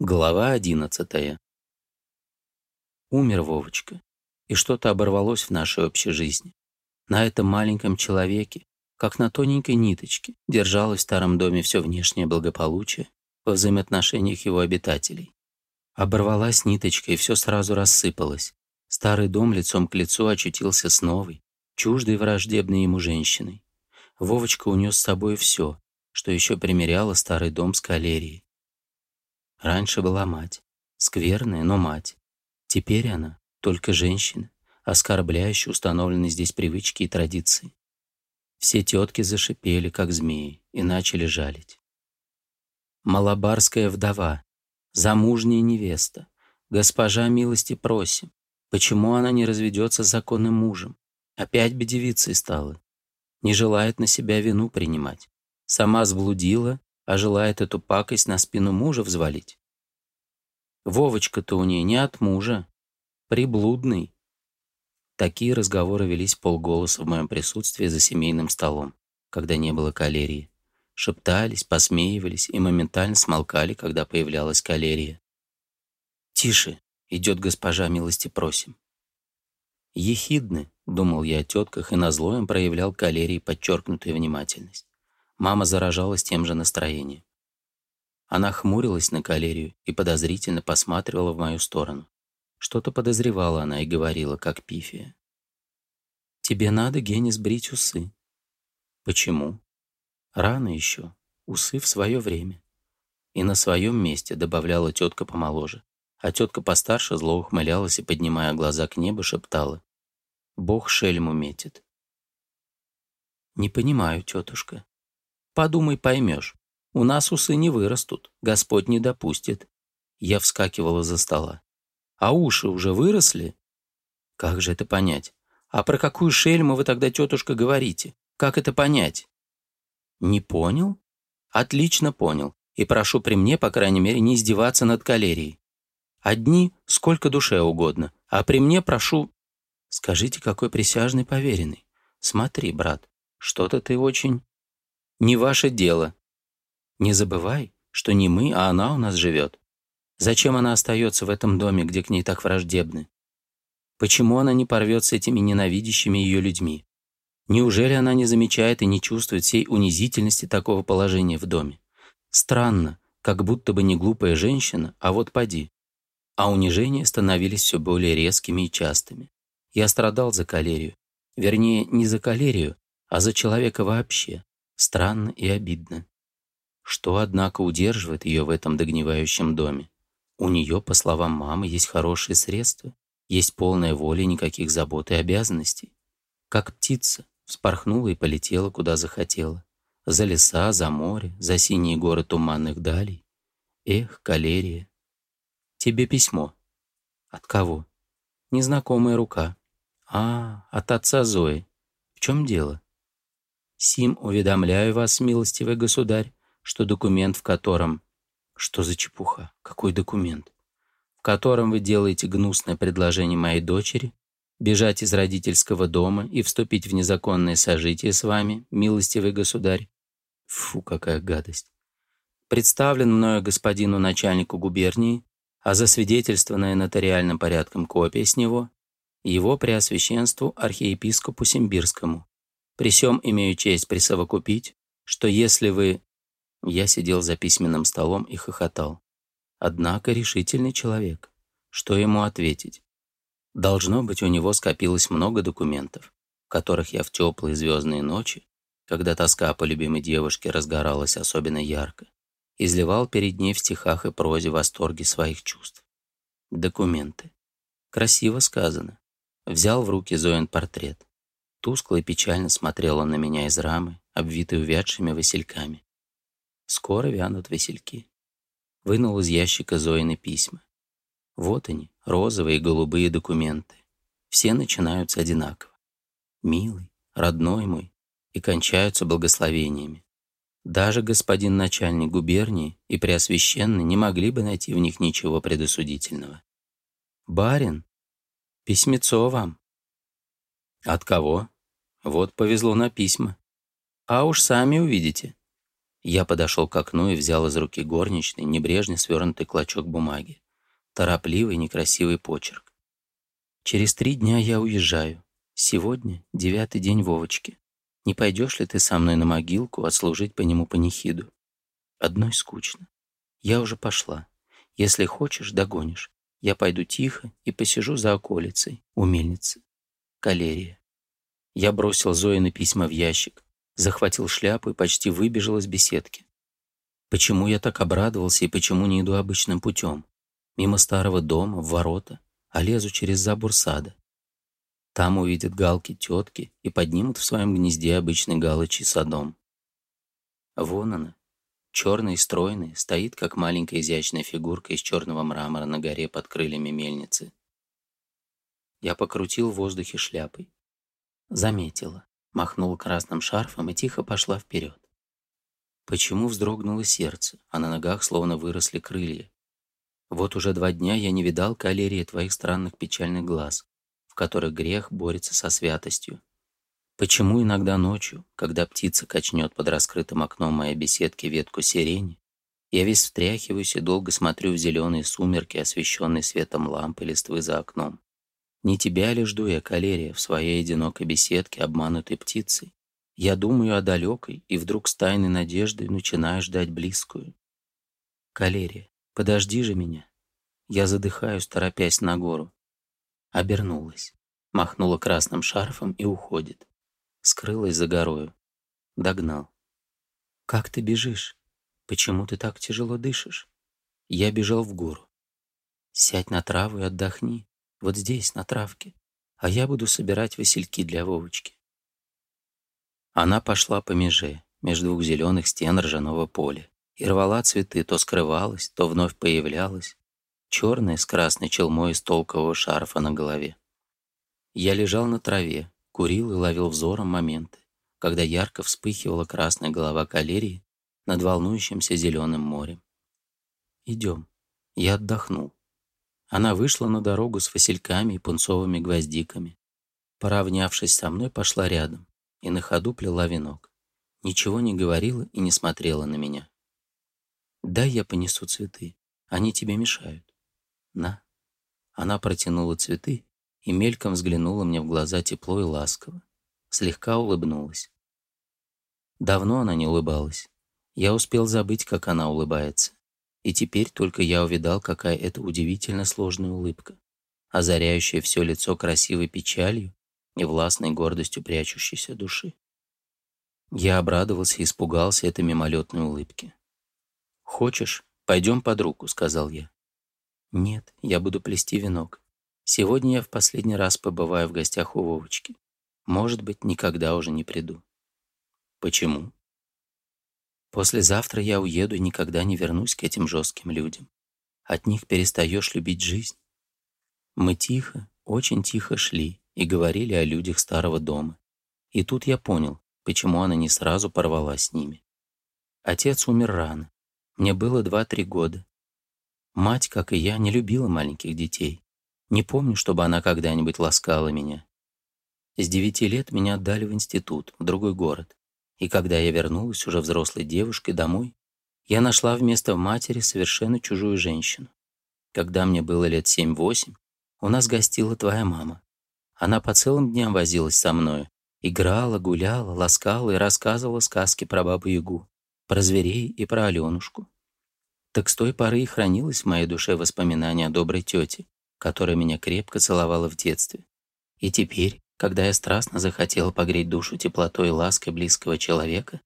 Глава одиннадцатая. Умер Вовочка, и что-то оборвалось в нашей общей жизни. На этом маленьком человеке, как на тоненькой ниточке, держалось в старом доме все внешнее благополучие во взаимоотношениях его обитателей. Оборвалась ниточка, и все сразу рассыпалось. Старый дом лицом к лицу очутился с новой, чуждой враждебной ему женщиной. Вовочка унес с собой все, что еще примеряло старый дом с калерией Раньше была мать. Скверная, но мать. Теперь она только женщина, оскорбляющая установленные здесь привычки и традиции. Все тетки зашипели, как змеи, и начали жалить. Малабарская вдова, замужняя невеста, госпожа милости просим, почему она не разведется с законным мужем? Опять бы девицей стала. Не желает на себя вину принимать. Сама сблудила, а желает эту пакость на спину мужа взвалить. Вовочка-то у ней не от мужа, приблудный. Такие разговоры велись полголоса в моем присутствии за семейным столом, когда не было калерии. Шептались, посмеивались и моментально смолкали, когда появлялась калерия. «Тише!» — идет госпожа, милости просим. «Ехидны!» — думал я о тетках и назло им проявлял калерии подчеркнутую внимательность. Мама заражалась тем же настроением. Она хмурилась на калерию и подозрительно посматривала в мою сторону. Что-то подозревала она и говорила, как пифия. «Тебе надо, Генис брить усы». «Почему?» «Рано еще. Усы в свое время». И на своем месте добавляла тетка помоложе. А тетка постарше зло ухмылялась и, поднимая глаза к небу, шептала. «Бог шельму метит». «Не понимаю, тетушка», Подумай, поймешь. У нас усы не вырастут, Господь не допустит. Я вскакивала за стола. А уши уже выросли? Как же это понять? А про какую шельму вы тогда, тетушка, говорите? Как это понять? Не понял? Отлично понял. И прошу при мне, по крайней мере, не издеваться над калерией. Одни сколько душе угодно, а при мне прошу... Скажите, какой присяжный поверенный? Смотри, брат, что-то ты очень не ваше дело. Не забывай, что не мы, а она у нас живет. Зачем она остается в этом доме, где к ней так враждебны? Почему она не порвет с этими ненавидящими ее людьми? Неужели она не замечает и не чувствует всей унизительности такого положения в доме? Странно, как будто бы не глупая женщина, а вот поди. А унижения становились все более резкими и частыми. Я страдал за калерию. Вернее, не за калерию, а за человека вообще. Странно и обидно. Что, однако, удерживает ее в этом догнивающем доме? У нее, по словам мамы, есть хорошие средства, есть полная воля никаких забот и обязанностей. Как птица, вспорхнула и полетела, куда захотела. За леса, за море, за синие горы туманных далей. Эх, калерия. Тебе письмо. От кого? Незнакомая рука. А, от отца Зои. В чем дело? Сим уведомляю вас, милостивый государь, что документ, в котором... Что за чепуха? Какой документ? В котором вы делаете гнусное предложение моей дочери бежать из родительского дома и вступить в незаконное сожитие с вами, милостивый государь. Фу, какая гадость. Представлен мною господину начальнику губернии, а засвидетельствованная нотариальным порядком копия с него его преосвященству архиепископу Симбирскому, при сём имею честь присовокупить, что если вы...» Я сидел за письменным столом и хохотал. Однако решительный человек. Что ему ответить? Должно быть, у него скопилось много документов, в которых я в теплые звездные ночи, когда тоска по любимой девушке разгоралась особенно ярко, изливал перед ней в стихах и прозе восторги своих чувств. Документы. Красиво сказано. Взял в руки Зоин портрет тускло и печально смотрела на меня из рамы, обвитой увядшими васильками. Скоро вянут васильки. Вынул из ящика Зоины письма. Вот они, розовые и голубые документы. Все начинаются одинаково. Милый, родной мой, и кончаются благословениями. Даже господин начальник губернии и преосвященный не могли бы найти в них ничего предосудительного. «Барин, письмецо вам». «От кого?» Вот повезло на письма. А уж сами увидите. Я подошел к окну и взял из руки горничной небрежно свернутый клочок бумаги. Торопливый, некрасивый почерк. Через три дня я уезжаю. Сегодня девятый день Вовочки. Не пойдешь ли ты со мной на могилку отслужить по нему панихиду? Одной скучно. Я уже пошла. Если хочешь, догонишь. Я пойду тихо и посижу за околицей, у мельницы. Калерия. Я бросил Зои на письма в ящик, захватил шляпу и почти выбежал из беседки. Почему я так обрадовался и почему не иду обычным путем? Мимо старого дома, в ворота, а лезу через забор сада. Там увидят галки тетки и поднимут в своем гнезде обычный галочий садом. Вон она, черный и стройная, стоит, как маленькая изящная фигурка из черного мрамора на горе под крыльями мельницы. Я покрутил в воздухе шляпой. Заметила, махнула красным шарфом и тихо пошла вперед. Почему вздрогнуло сердце, а на ногах словно выросли крылья? Вот уже два дня я не видал калерии твоих странных печальных глаз, в которых грех борется со святостью. Почему иногда ночью, когда птица качнет под раскрытым окном моей беседки ветку сирени, я весь встряхиваюсь и долго смотрю в зеленые сумерки, освещенные светом лампы листвы за окном. Не тебя ли жду я, калерия, в своей одинокой беседке, обманутой птицей? Я думаю о далекой, и вдруг с тайной надеждой начинаю ждать близкую. Калерия, подожди же меня. Я задыхаюсь, торопясь на гору. Обернулась, махнула красным шарфом и уходит. Скрылась за горою. Догнал. Как ты бежишь? Почему ты так тяжело дышишь? Я бежал в гору. Сядь на траву и отдохни вот здесь, на травке, а я буду собирать васильки для Вовочки. Она пошла по меже, между двух зеленых стен ржаного поля, и рвала цветы, то скрывалась, то вновь появлялась, черная с красной челмой из толкового шарфа на голове. Я лежал на траве, курил и ловил взором моменты, когда ярко вспыхивала красная голова калерии над волнующимся зеленым морем. «Идем». Я отдохнул. Она вышла на дорогу с васильками и пунцовыми гвоздиками. Поравнявшись со мной, пошла рядом и на ходу плела венок. Ничего не говорила и не смотрела на меня. «Дай я понесу цветы, они тебе мешают». «На». Она протянула цветы и мельком взглянула мне в глаза тепло и ласково. Слегка улыбнулась. Давно она не улыбалась. Я успел забыть, как она улыбается. И теперь только я увидал, какая это удивительно сложная улыбка, озаряющая все лицо красивой печалью, и властной гордостью прячущейся души. Я обрадовался и испугался этой мимолетной улыбки. «Хочешь, пойдем под руку», — сказал я. «Нет, я буду плести венок. Сегодня я в последний раз побываю в гостях у Вовочки. Может быть, никогда уже не приду». «Почему?» Послезавтра я уеду и никогда не вернусь к этим жестким людям. От них перестаешь любить жизнь. Мы тихо, очень тихо шли и говорили о людях старого дома. И тут я понял, почему она не сразу порвала с ними. Отец умер рано. Мне было 2-3 года. Мать, как и я, не любила маленьких детей. Не помню, чтобы она когда-нибудь ласкала меня. С девяти лет меня отдали в институт, в другой город. И когда я вернулась уже взрослой девушкой домой, я нашла вместо матери совершенно чужую женщину. Когда мне было лет семь-восемь, у нас гостила твоя мама. Она по целым дням возилась со мною, играла, гуляла, ласкала и рассказывала сказки про Бабу-Ягу, про зверей и про Аленушку. Так с той поры и хранилось в моей душе воспоминание о доброй тете, которая меня крепко целовала в детстве. И теперь, когда я страстно захотела погреть душу теплотой и лаской близкого человека,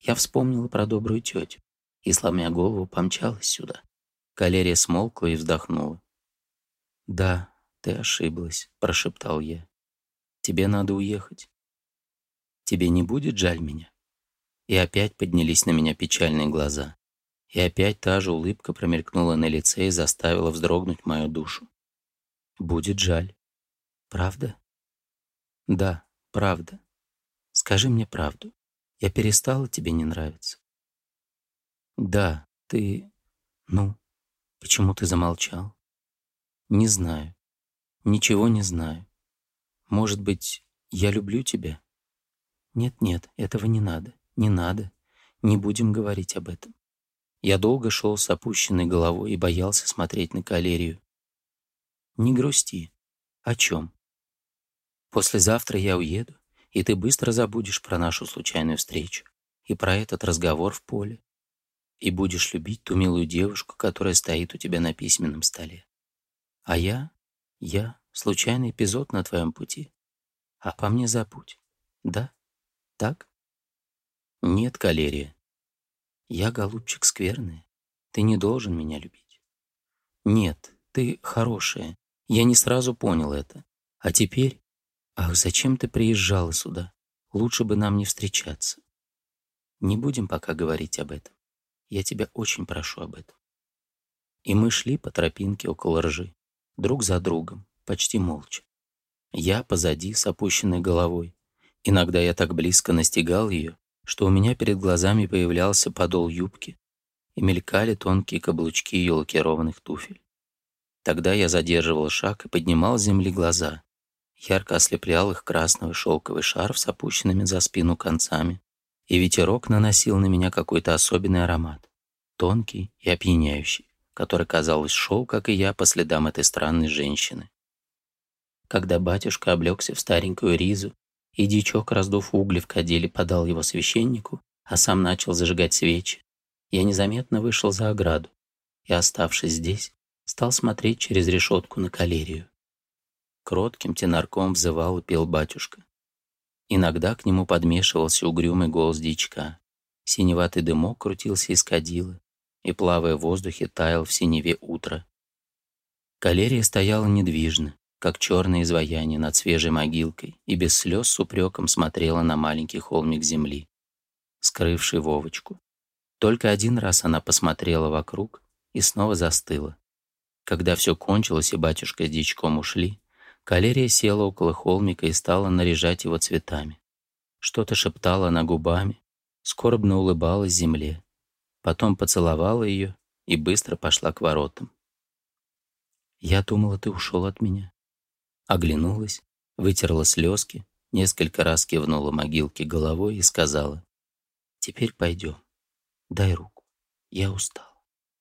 я вспомнила про добрую тетю и, сломя голову, помчалась сюда. Калерия смолкла и вздохнула. «Да, ты ошиблась», — прошептал я. «Тебе надо уехать». «Тебе не будет жаль меня?» И опять поднялись на меня печальные глаза. И опять та же улыбка промелькнула на лице и заставила вздрогнуть мою душу. «Будет жаль». «Правда?» Да, правда. Скажи мне правду. Я перестала тебе не нравиться. Да, ты... Ну, почему ты замолчал? Не знаю. Ничего не знаю. Может быть, я люблю тебя? Нет-нет, этого не надо. Не надо. Не будем говорить об этом. Я долго шел с опущенной головой и боялся смотреть на калерию. Не грусти. О чем? Послезавтра я уеду, и ты быстро забудешь про нашу случайную встречу и про этот разговор в поле, и будешь любить ту милую девушку, которая стоит у тебя на письменном столе. А я, я случайный эпизод на твоем пути. А по мне забудь. Да? Так? Нет, Калерия. Я, голубчик, скверный. Ты не должен меня любить. Нет, ты хорошая. Я не сразу понял это. А теперь «Ах, зачем ты приезжала сюда? Лучше бы нам не встречаться». «Не будем пока говорить об этом. Я тебя очень прошу об этом». И мы шли по тропинке около ржи, друг за другом, почти молча. Я позади с опущенной головой. Иногда я так близко настигал ее, что у меня перед глазами появлялся подол юбки и мелькали тонкие каблучки ее лакированных туфель. Тогда я задерживал шаг и поднимал с земли глаза, Ярко ослеплял их красный шелковый шарф с опущенными за спину концами, и ветерок наносил на меня какой-то особенный аромат, тонкий и опьяняющий, который, казалось, шел, как и я, по следам этой странной женщины. Когда батюшка облегся в старенькую ризу, и дичок, раздув угли в кадиле, подал его священнику, а сам начал зажигать свечи, я незаметно вышел за ограду и, оставшись здесь, стал смотреть через решетку на калерию. Кротким тенарком взывал и пел батюшка. Иногда к нему подмешивался угрюмый голос дичка. Синеватый дымок крутился из кадила и, плавая в воздухе, таял в синеве утра. Калерия стояла недвижно, как черное изваяние над свежей могилкой, и без слез с упреком смотрела на маленький холмик земли, скрывший Вовочку. Только один раз она посмотрела вокруг и снова застыла. Когда все кончилось и батюшка с дичком ушли, Калерия села около холмика и стала наряжать его цветами. Что-то шептала она губами, скорбно улыбалась земле. Потом поцеловала ее и быстро пошла к воротам. «Я думала, ты ушел от меня». Оглянулась, вытерла слезки, несколько раз кивнула могилке головой и сказала, «Теперь пойдем. Дай руку. Я устал."